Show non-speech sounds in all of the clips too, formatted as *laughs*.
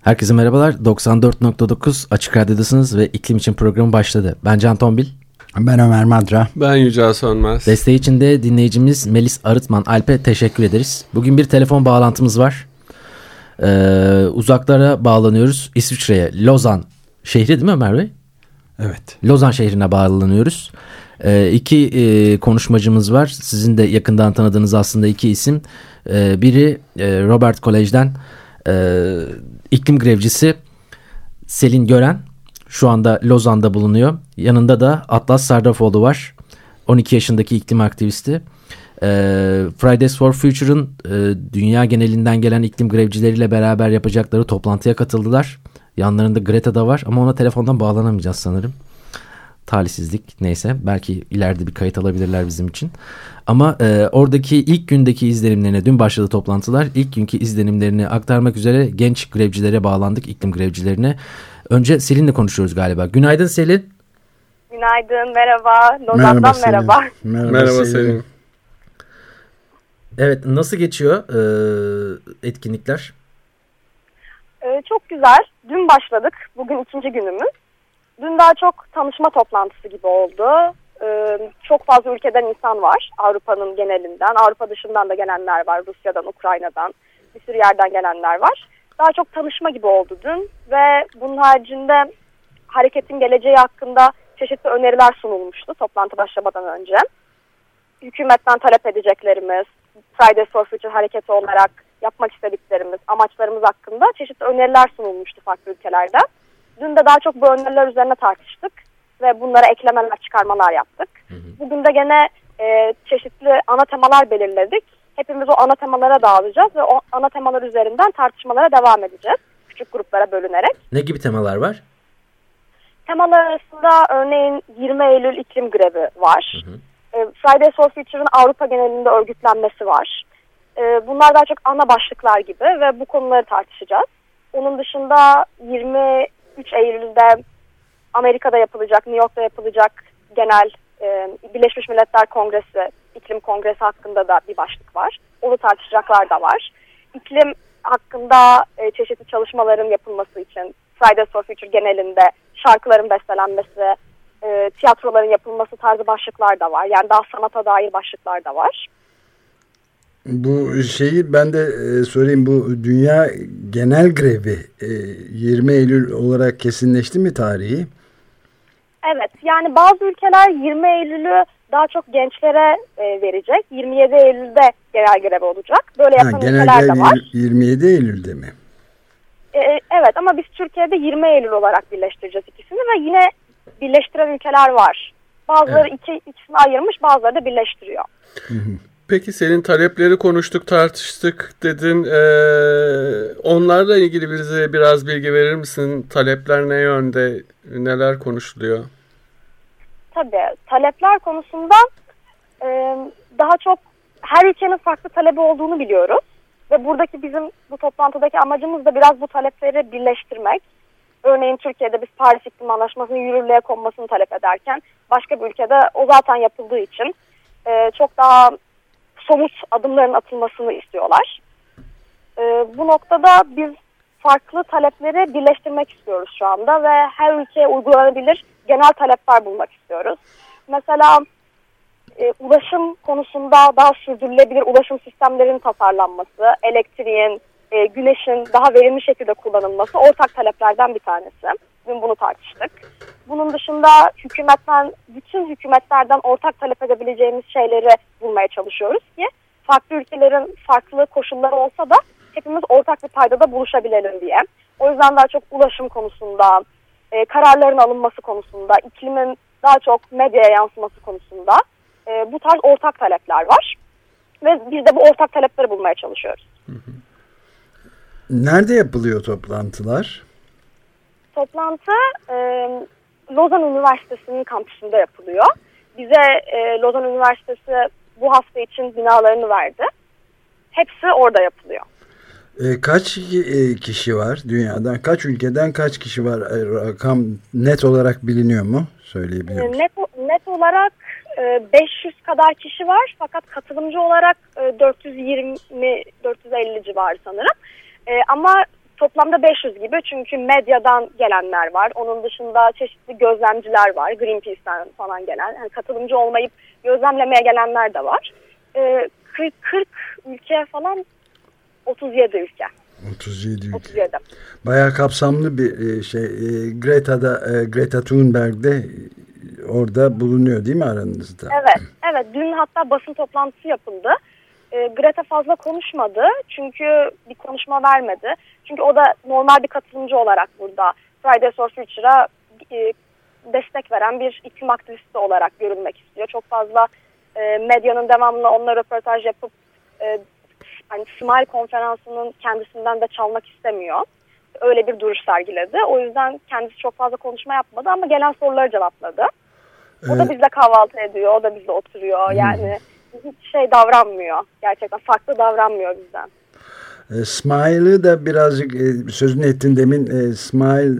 Herkese merhabalar. 94.9 Açık Radyo'dasınız ve iklim için programı başladı. Ben Can Tombil. Ben Ömer Madra. Ben Yücel Sönmez. Desteği için de dinleyicimiz Melis Arıtman Alp'e teşekkür ederiz. Bugün bir telefon bağlantımız var. Ee, uzaklara bağlanıyoruz. İsviçre'ye, Lozan şehri değil mi Ömer Bey? Evet. Lozan şehrine bağlanıyoruz. Ee, iki e, konuşmacımız var. Sizin de yakından tanıdığınız aslında iki isim. Ee, biri e, Robert Kolej'den e, iklim grevcisi Selin Gören. Şu anda Lozan'da bulunuyor. Yanında da Atlas Sarrafoğlu var. 12 yaşındaki iklim aktivisti. E, Fridays for Future'ın e, dünya genelinden gelen iklim grevcileriyle beraber yapacakları toplantıya katıldılar. Yanlarında Greta da var ama ona telefondan bağlanamayacağız sanırım. Talihsizlik neyse belki ileride bir kayıt alabilirler bizim için. Ama e, oradaki ilk gündeki izlenimlerine dün başladı toplantılar. İlk günkü izlenimlerini aktarmak üzere genç grevcilere bağlandık iklim grevcilerine. Önce Selin'le konuşuyoruz galiba. Günaydın Selin. Günaydın, merhaba. Lozan'dan merhaba. Merhaba, merhaba Selin. Evet, nasıl geçiyor e, etkinlikler? Ee, çok güzel. Dün başladık. Bugün ikinci günümüz. Dün daha çok tanışma toplantısı gibi oldu. Ee, çok fazla ülkeden insan var. Avrupa'nın genelinden, Avrupa dışından da gelenler var. Rusya'dan, Ukrayna'dan, bir sürü yerden gelenler var. Daha çok tanışma gibi oldu dün ve bunun haricinde hareketin geleceği hakkında çeşitli öneriler sunulmuştu toplantı başlamadan önce. Hükümetten talep edeceklerimiz, Fridays for Future hareketi olarak yapmak istediklerimiz, amaçlarımız hakkında çeşitli öneriler sunulmuştu farklı ülkelerden. Dün de daha çok bu öneriler üzerine tartıştık ve bunlara eklemeler, çıkarmalar yaptık. Hı hı. Bugün de gene e, çeşitli ana temalar belirledik. Hepimiz o ana temalara dağılacağız ve o ana temalar üzerinden tartışmalara devam edeceğiz. Küçük gruplara bölünerek. Ne gibi temalar var? Temalar arasında örneğin 20 Eylül iklim grevi var. Hı hı. E, Fridays for Future'ın Avrupa genelinde örgütlenmesi var. E, bunlar daha çok ana başlıklar gibi ve bu konuları tartışacağız. Onun dışında 23 Eylül'de Amerika'da yapılacak, New York'ta yapılacak genel e, Birleşmiş Milletler Kongresi, iklim kongresi hakkında da bir başlık var. Onu tartışacaklar da var. İklim hakkında e, çeşitli çalışmaların yapılması için Fridays for Future genelinde şarkıların bestelenmesi, e, tiyatroların yapılması tarzı başlıklar da var. Yani daha sanata dair başlıklar da var. Bu şeyi ben de e, sorayım bu dünya genel grevi e, 20 Eylül olarak kesinleşti mi tarihi? Evet yani bazı ülkeler 20 Eylül'ü daha çok gençlere e, verecek. 27 Eylül'de genel grev olacak. Böyle yapan ha, ülkeler de var. 27 Eylül'de mi? E, evet ama biz Türkiye'de 20 Eylül olarak birleştireceğiz ikisini ve yine birleştiren ülkeler var. Bazıları evet. iki, ikisini ayırmış bazıları da birleştiriyor. Peki senin talepleri konuştuk tartıştık dedin. Ee, onlarla ilgili bize biraz bilgi verir misin? Talepler ne yönde? Neler konuşuluyor? Tabii. Talepler konusunda e, daha çok her ülkenin farklı talebi olduğunu biliyoruz. Ve buradaki bizim bu toplantıdaki amacımız da biraz bu talepleri birleştirmek. Örneğin Türkiye'de biz Paris İklim Anlaşması'nın yürürlüğe konmasını talep ederken başka bir ülkede o zaten yapıldığı için e, çok daha somut adımların atılmasını istiyorlar. E, bu noktada biz farklı talepleri birleştirmek istiyoruz şu anda ve her ülkeye uygulanabilir genel talepler bulmak istiyoruz. Mesela e, ulaşım konusunda daha sürdürülebilir ulaşım sistemlerinin tasarlanması, elektriğin, e, güneşin daha verimli şekilde kullanılması ortak taleplerden bir tanesi. Dün bunu tartıştık. Bunun dışında hükümetten, bütün hükümetlerden ortak talep edebileceğimiz şeyleri bulmaya çalışıyoruz ki farklı ülkelerin farklı koşulları olsa da hepimiz ortak bir paydada buluşabilelim diye. O yüzden daha çok ulaşım konusunda, e, kararların alınması konusunda, iklimin daha çok medyaya yansıması konusunda e, bu tarz ortak talepler var. Ve biz de bu ortak talepleri bulmaya çalışıyoruz. Nerede yapılıyor toplantılar? toplantı e, Lozan Üniversitesi'nin kampüsünde yapılıyor. Bize e, Lozan Üniversitesi bu hafta için binalarını verdi. Hepsi orada yapılıyor. E, kaç e, kişi var dünyadan? Kaç ülkeden kaç kişi var? E, rakam net olarak biliniyor mu? Söyleyebilir misin? Net, net olarak 500 kadar kişi var fakat katılımcı olarak 420-450 civarı sanırım. Ama toplamda 500 gibi çünkü medyadan gelenler var. Onun dışında çeşitli gözlemciler var. Greenpeace'ten falan gelen. Yani katılımcı olmayıp gözlemlemeye gelenler de var. 40, 40 ülke falan 37 ülke. 37 ülke. 37. Bayağı kapsamlı bir e, şey. E, Greta'da e, Greta Thunberg'de orada bulunuyor değil mi aranızda? Evet. Evet. Dün hatta basın toplantısı yapıldı. Greta fazla konuşmadı. Çünkü bir konuşma vermedi. Çünkü o da normal bir katılımcı olarak burada Fridays for Future'a destek veren bir iklim aktivisti olarak görünmek istiyor. Çok fazla medyanın devamlı onunla röportaj yapıp hani Smile konferansının kendisinden de çalmak istemiyor. Öyle bir duruş sergiledi. O yüzden kendisi çok fazla konuşma yapmadı ama gelen soruları cevapladı. O da bizle kahvaltı ediyor, o da bizle oturuyor. Hmm. Yani hiç şey davranmıyor. Gerçekten farklı davranmıyor bizden. E, Smile'ı da birazcık e, sözünü ettin demin. E, smile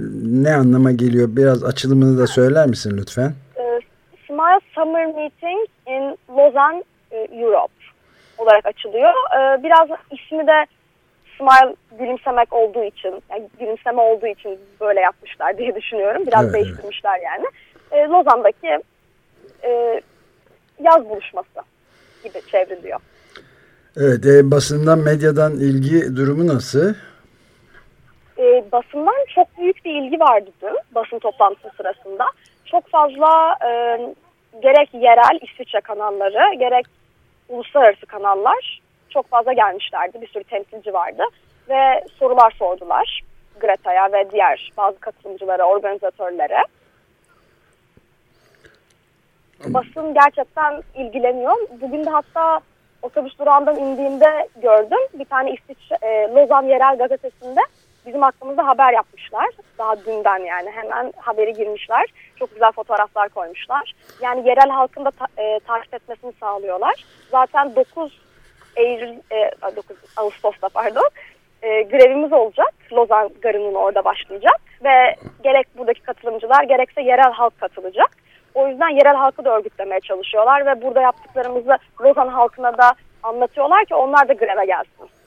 ne anlama geliyor? Biraz açılımını da söyler misin lütfen? E, Smile Summer Meeting in Lausanne, e, Europe olarak açılıyor. Biraz ismi de smile gülümsemek olduğu için, yani gülümseme olduğu için böyle yapmışlar diye düşünüyorum. Biraz evet, değiştirmişler yani. E, Lozan'daki e, yaz buluşması gibi çevriliyor. Evet, e, basından, medyadan ilgi durumu nasıl? E, basından çok büyük bir ilgi vardı dün basın toplantısı sırasında. Çok fazla e, gerek yerel İsviçre kanalları, gerek uluslararası kanallar çok fazla gelmişlerdi. Bir sürü temsilci vardı ve sorular sordular Greta'ya ve diğer bazı katılımcılara, organizatörlere. Basın gerçekten ilgileniyor. Bugün de hatta otobüs durağından indiğimde gördüm. Bir tane İsviçre, e, Lozan Yerel Gazetesi'nde bizim hakkımızda haber yapmışlar. Daha dünden yani hemen haberi girmişler. Çok güzel fotoğraflar koymuşlar. Yani yerel halkın da ta, e, takip etmesini sağlıyorlar. Zaten 9 Eylül, e, 9 Ağustos'ta pardon e, grevimiz olacak. Lozan Garı'nın orada başlayacak. Ve gerek buradaki katılımcılar gerekse yerel halk katılacak. O yüzden yerel halkı da örgütlemeye çalışıyorlar ve burada yaptıklarımızı Lozan halkına da anlatıyorlar ki onlar da greve gelsin.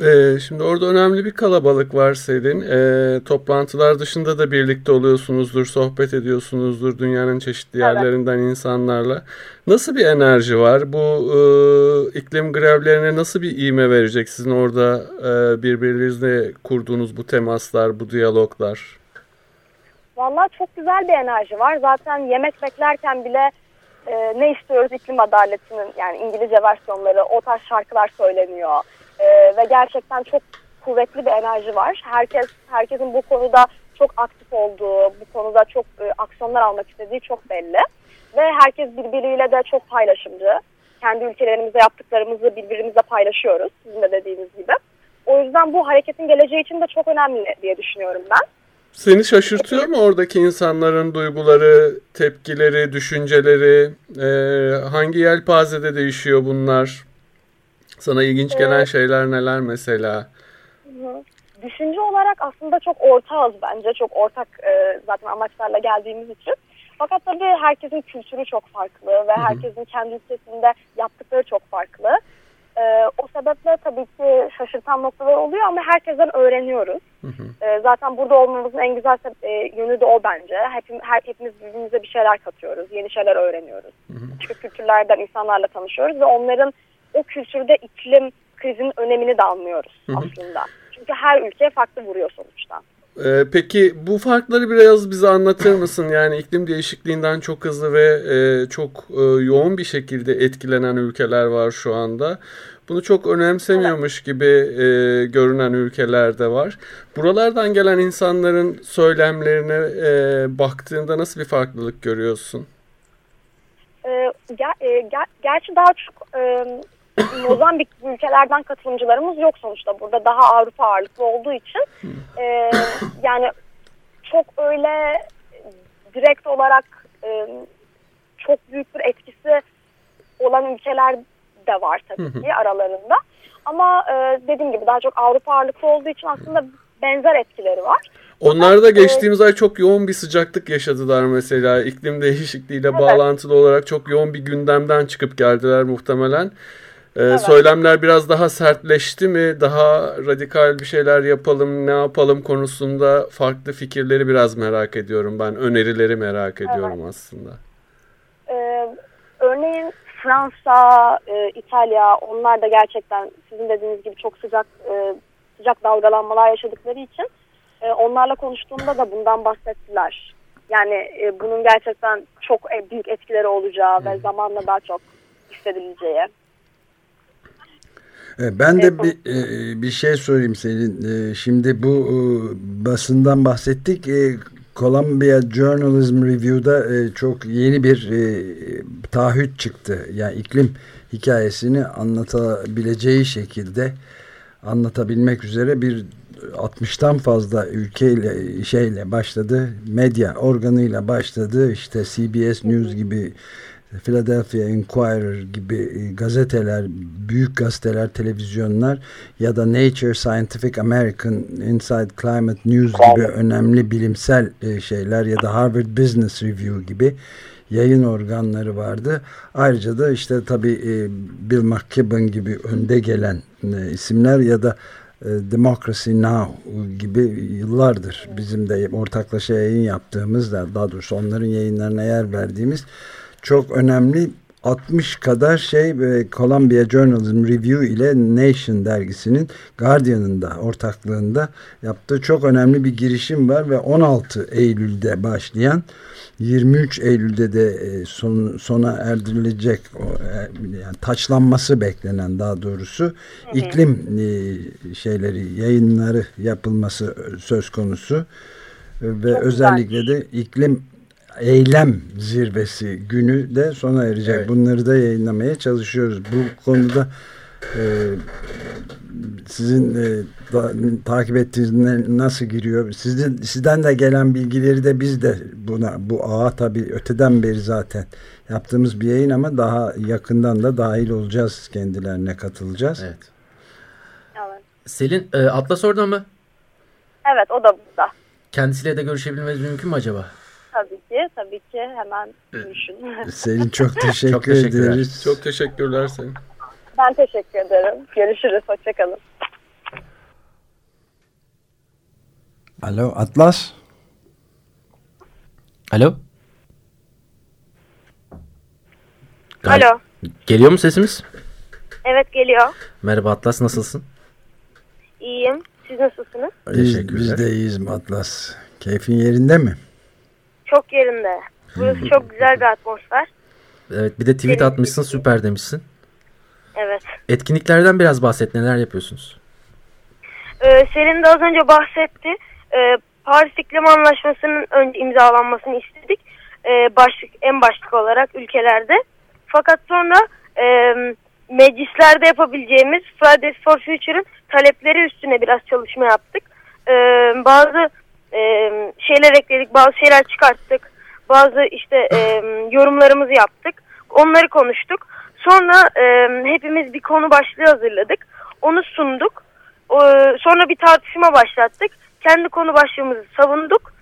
Ee, şimdi orada önemli bir kalabalık var senin. Ee, toplantılar dışında da birlikte oluyorsunuzdur, sohbet ediyorsunuzdur dünyanın çeşitli yerlerinden evet. insanlarla. Nasıl bir enerji var? Bu e, iklim grevlerine nasıl bir iğme verecek sizin orada e, birbirinizle kurduğunuz bu temaslar, bu diyaloglar? Vallahi çok güzel bir enerji var. Zaten yemek beklerken bile e, ne istiyoruz iklim adaletinin yani İngilizce versiyonları, o tarz şarkılar söyleniyor e, ve gerçekten çok kuvvetli bir enerji var. Herkes herkesin bu konuda çok aktif olduğu, bu konuda çok e, aksiyonlar almak istediği çok belli. Ve herkes birbiriyle de çok paylaşımcı. Kendi ülkelerimizde yaptıklarımızı birbirimizle paylaşıyoruz sizin de dediğiniz gibi. O yüzden bu hareketin geleceği için de çok önemli diye düşünüyorum ben. Seni şaşırtıyor mu oradaki insanların duyguları, tepkileri, düşünceleri? E, hangi yelpazede değişiyor bunlar? Sana ilginç gelen evet. şeyler neler mesela? Düşünce olarak aslında çok ortağız bence. Çok ortak e, zaten amaçlarla geldiğimiz için. Fakat tabii herkesin kültürü çok farklı ve herkesin kendi ülkesinde yaptıkları çok farklı. E, o sebeple tabii ki şaşırtan noktalar oluyor ama herkesten öğreniyoruz. E, zaten burada olmamızın en güzel e, yönü de o bence. Hepim, her, hepimiz birbirimize bir şeyler katıyoruz, yeni şeyler öğreniyoruz. Başka kültürlerden insanlarla tanışıyoruz ve onların o kültürde iklim krizinin önemini de anlıyoruz hı hı. aslında. Çünkü her ülke farklı vuruyor sonuçta. Ee, peki bu farkları biraz bize anlatır mısın? Yani iklim değişikliğinden çok hızlı ve e, çok e, yoğun bir şekilde etkilenen ülkeler var şu anda. Bunu çok önemsemiyormuş gibi e, görünen ülkeler de var. Buralardan gelen insanların söylemlerine e, baktığında nasıl bir farklılık görüyorsun? E, ger, e, ger, gerçi daha çok e, Mozambik ülkelerden katılımcılarımız yok sonuçta. Burada daha Avrupa ağırlıklı olduğu için e, yani çok öyle direkt olarak e, çok büyük bir etkisi olan ülkeler de var tabii ki aralarında. Ama e, dediğim gibi daha çok Avrupa ağırlıklı olduğu için aslında benzer etkileri var. Onlar da geçtiğimiz ay çok yoğun bir sıcaklık yaşadılar mesela. iklim değişikliğiyle Evet. bağlantılı olarak çok yoğun bir gündemden çıkıp geldiler muhtemelen. Ee, Evet. Söylemler biraz daha sertleşti mi? Daha radikal bir şeyler yapalım, ne yapalım konusunda farklı fikirleri biraz merak ediyorum ben. Önerileri merak ediyorum aslında. Ee, örneğin Fransa, e, İtalya onlar da gerçekten sizin dediğiniz gibi çok sıcak e, sıcak dalgalanmalar yaşadıkları için e, onlarla konuştuğumda da bundan bahsettiler. Yani e, bunun gerçekten çok büyük etkileri olacağı ve zamanla daha çok hissedileceği. E, Ben de bir, e, bir şey sorayım Selin. E, Şimdi bu basından bahsettik. Columbia Journalism Review'da çok yeni bir taahhüt çıktı. Yani iklim hikayesini anlatabileceği şekilde anlatabilmek üzere bir 60'tan fazla ülkeyle şeyle başladı. Medya organıyla başladı. İşte CBS News gibi Philadelphia Inquirer gibi e, gazeteler, büyük gazeteler, televizyonlar ya da Nature Scientific American, Inside Climate News gibi önemli bilimsel e, şeyler ya da Harvard Business Review gibi yayın organları vardı. Ayrıca da işte tabii e, Bill McKibben gibi önde gelen isimler ya da Democracy Now gibi yıllardır bizim de ortaklaşa yayın yaptığımız da daha doğrusu onların yayınlarına yer verdiğimiz çok önemli. 60 kadar şey ve Columbia Journalism Review ile Nation dergisinin Guardian'ın da ortaklığında yaptığı çok önemli bir girişim var ve 16 Eylül'de başlayan 23 Eylül'de de e, son, sona erdirilecek o, e, yani taçlanması beklenen daha doğrusu iklim e, şeyleri yayınları yapılması söz konusu. Ve özellikle de iklim eylem zirvesi günü de sona erecek. Evet. Bunları da yayınlamaya çalışıyoruz. Bu konuda e, sizin e, da- takip ettiğiniz ne- nasıl giriyor? Sizin sizden de gelen bilgileri de biz de buna bu ağa tabii öteden beri zaten yaptığımız bir yayın ama daha yakından da dahil olacağız kendilerine katılacağız. Evet. Evet. Selin e, Atlas orada mı? evet o da burada. Kendisiyle de görüşebilmemiz mümkün mü acaba? Tabii ki, tabii ki hemen görüşün. *laughs* Selin çok teşekkür Çok teşekkürler. ederiz. Çok teşekkürler senin. ben teşekkür ederim. Görüşürüz, hoşçakalın. Alo Atlas. Alo? Gal- Alo. Geliyor mu sesimiz? Evet geliyor. Merhaba Atlas nasılsın? İyiyim. Siz nasılsınız? Biz, Teşekkürler. biz de iyiyiz Atlas. Keyfin yerinde mi? Çok yerinde. Burası çok güzel bir atmosfer. Evet bir de tweet Benim- atmışsın süper demişsin. Evet. Etkinliklerden biraz bahset neler yapıyorsunuz? Ee, Selin de az önce bahsetti. Ee, Paris İklim Anlaşması'nın önce imzalanmasını istedik. Ee, başlık en başlık olarak ülkelerde. Fakat sonra e, meclislerde yapabileceğimiz Fridays for Future'ın talepleri üstüne biraz çalışma yaptık. Ee, bazı e, şeyler ekledik, bazı şeyler çıkarttık. Bazı işte e, yorumlarımızı yaptık. Onları konuştuk. Sonra e, hepimiz bir konu başlığı hazırladık. Onu sunduk. Ee, sonra bir tartışma başlattık. Kendi konu başlığımızı savunduk.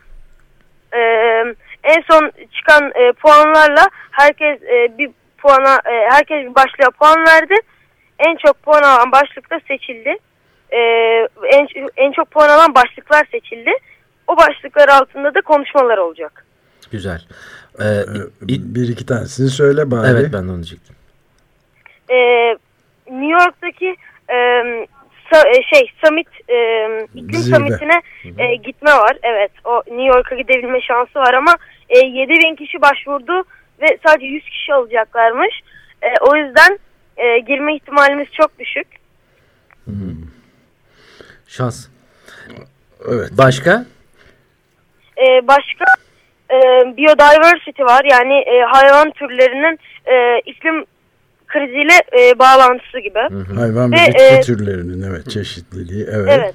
Ee, en son çıkan e, puanlarla herkes e, bir puana e, herkes bir başlığa puan verdi. En çok puan alan başlıkta seçildi. Ee, en, en çok puan alan başlıklar seçildi. O başlıklar altında da konuşmalar olacak. Güzel. Ee, Ee, bir iki tanesini söyle bari. evet ben de onu diyecektim. Ee, New York'taki e, sa- e, şey summit e, iklim Zirve. summitine e, gitme var. Evet o New York'a gidebilme şansı var ama e, 7000 kişi başvurdu ve sadece 100 kişi alacaklarmış. E, o yüzden e, girme ihtimalimiz çok düşük. Şans. Evet. Başka? E, başka e, biodiversity var yani e, hayvan türlerinin e, iklim kriziyle e, bağlantısı gibi. Hayvan ve Ve, bitki e, türlerinin evet çeşitliliği evet. Evet.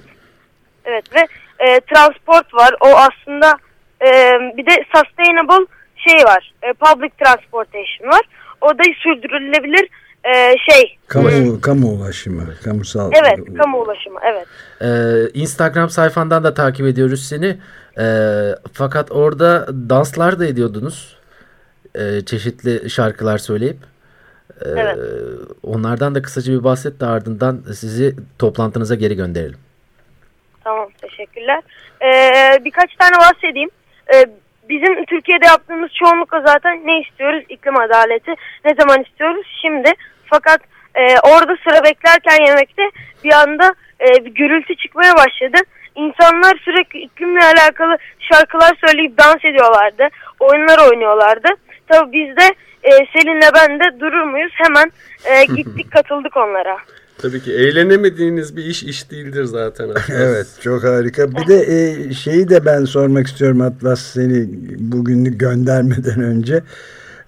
Evet ve e, transport var. O aslında e, bir de sustainable şey var. E, public transportation var. O da sürdürülebilir e, şey. Kamu, Hmm. kamu ulaşımı, kamusal. Evet, kamu ulaşımı. Evet. Ee, Instagram sayfandan da takip ediyoruz seni. Ee, fakat orada danslar da ediyordunuz. Ee, çeşitli şarkılar söyleyip. Ee, Evet. Onlardan da kısaca bir bahset de ardından sizi toplantınıza geri gönderelim. Tamam, teşekkürler. Ee, birkaç tane bahsedeyim. Ee, bizim Türkiye'de yaptığımız çoğunlukla zaten ne istiyoruz? İklim adaleti. Ne zaman istiyoruz? Şimdi. Fakat e, orada sıra beklerken yemekte bir anda e, bir gürültü çıkmaya başladı. İnsanlar sürekli iklimle alakalı şarkılar söyleyip dans ediyorlardı. Oyunlar oynuyorlardı. Tabii biz de e, Selin'le ben de durur muyuz? Hemen e, *laughs* gittik katıldık onlara. Tabii ki eğlenemediğiniz bir iş iş değildir zaten. *laughs* Atlas. Evet çok harika. Bir de e, şeyi de ben sormak istiyorum Atlas seni bugünlük göndermeden önce.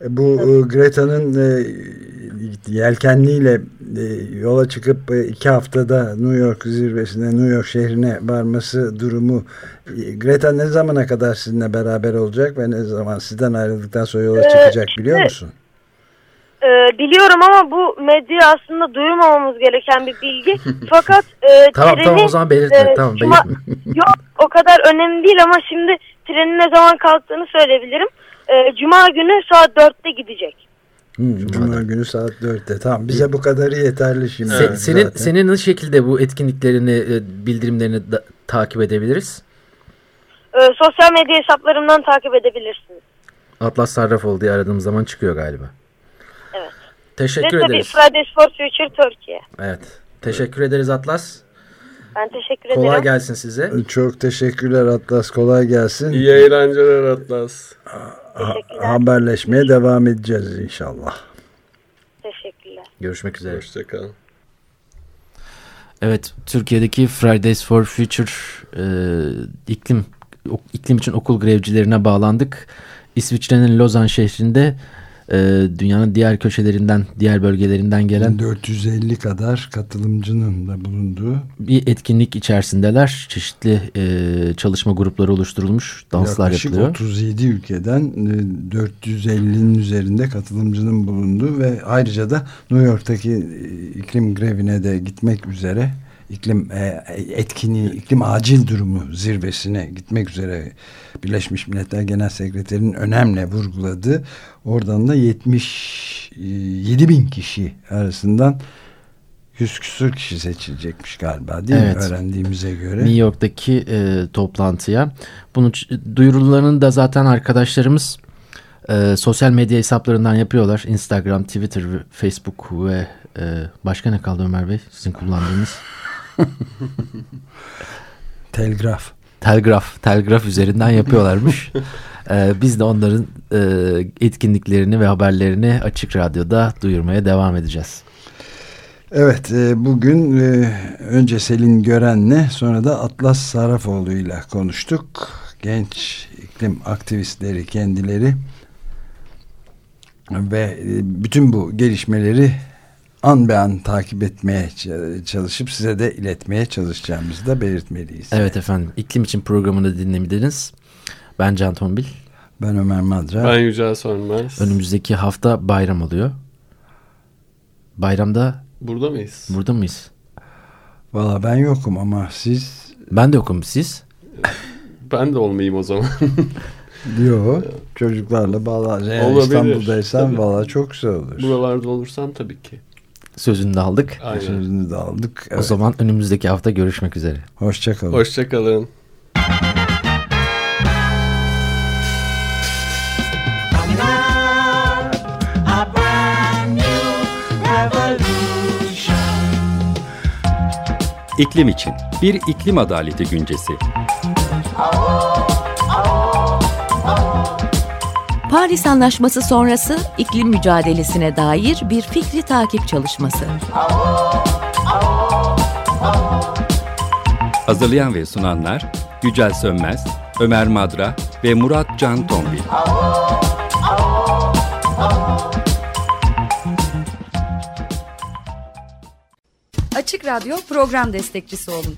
Bu e, Greta'nın e, yelkenliyle e, yola çıkıp e, iki haftada New York zirvesine, New York şehrine varması durumu. E, Greta ne zamana kadar sizinle beraber olacak ve ne zaman sizden ayrıldıktan sonra yola Ee, çıkacak biliyor musun? Ee, biliyorum ama bu medya aslında duyurmamamız gereken bir bilgi. *laughs* Fakat e, Tamam treni, tamam o zaman belirtme. e, tamam *laughs* yok o kadar önemli değil ama şimdi trenin ne zaman kalktığını söyleyebilirim. E, Cuma günü saat 4'te gidecek. Hmm, Cuma günü saat 4'te. Tamam bize bu kadarı yeterli şimdi. Se- Evet, senin zaten. senin ne şekilde bu etkinliklerini, e, bildirimlerini da- takip edebiliriz? E, sosyal medya hesaplarımdan takip edebilirsiniz. Atlas Sarrafoğlu diye aradığımız zaman çıkıyor galiba. Evet. Teşekkür Ve tabii ederiz. Fridays for Future Türkiye. Evet. Teşekkür ederiz Atlas. Ben teşekkür Kolay ederim. gelsin size. Çok teşekkürler Atlas. Kolay gelsin. İyi eğlenceler Atlas. Ha- Teşekkürler. haberleşmeye devam edeceğiz inşallah. Teşekkürler. Görüşmek üzere. Hoşçakal. Evet, Türkiye'deki Fridays for Future e, iklim iklim için okul grevcilerine bağlandık. İsviçre'nin Lozan şehrinde e, dünyanın diğer köşelerinden, diğer bölgelerinden gelen 450 kadar katılımcının da bulunduğu bir etkinlik içerisindeler. Çeşitli e, çalışma grupları oluşturulmuş, danslar yaklaşık yapılıyor. 37 ülkeden e, 450'nin üzerinde katılımcının bulunduğu ve ayrıca da New York'taki e, iklim grevine de gitmek üzere iklim e, etkinliği, iklim acil durumu zirvesine gitmek üzere Birleşmiş Milletler Genel Sekreterinin önemli vurguladığı oradan da 77 bin kişi arasından 100 küsur kişi seçilecekmiş galiba değil Evet. mi öğrendiğimize göre. New York'taki e, toplantıya. Bunun ç- duyurularını da zaten arkadaşlarımız e, sosyal medya hesaplarından yapıyorlar. Instagram, Twitter, Facebook ve e, başka ne kaldı Ömer Bey? Sizin kullandığınız *laughs* *laughs* Telgraf. telgraf, telgraf üzerinden yapıyorlarmış. *laughs* E, biz de onların e, etkinliklerini ve haberlerini Açık Radyo'da duyurmaya devam edeceğiz. Evet e, bugün e, önce Selin Gören'le sonra da Atlas Sarafoğlu ile konuştuk. Genç iklim aktivistleri kendileri ve e, bütün bu gelişmeleri an be an takip etmeye çalışıp size de iletmeye çalışacağımızı da belirtmeliyiz. Evet efendim iklim için programını dinlemediniz. Ben Can Tombil. Ben Ömer Madra. Ben Yücel Sönmez. Önümüzdeki hafta bayram oluyor. Bayramda Burada mıyız? burada mıyız? Valla ben yokum ama siz Ben de yokum siz. Ben de olmayayım o zaman. *laughs* diyor çocuklarla bağlar. Olabilir, İstanbul'daysan valla çok güzel olur. Buralarda olursam tabii ki. Sözünü de aldık. Aynen. Sözünü de aldık. O Evet. zaman önümüzdeki hafta görüşmek üzere. Hoşçakalın. Hoşçakalın. İklim için bir iklim adaleti güncesi. Paris Anlaşması sonrası iklim mücadelesine dair bir fikri takip çalışması. Hazırlayan ve sunanlar Yücel Sönmez, Ömer Madra ve Murat Can Tombil. Açık Radyo program destekçisi olun.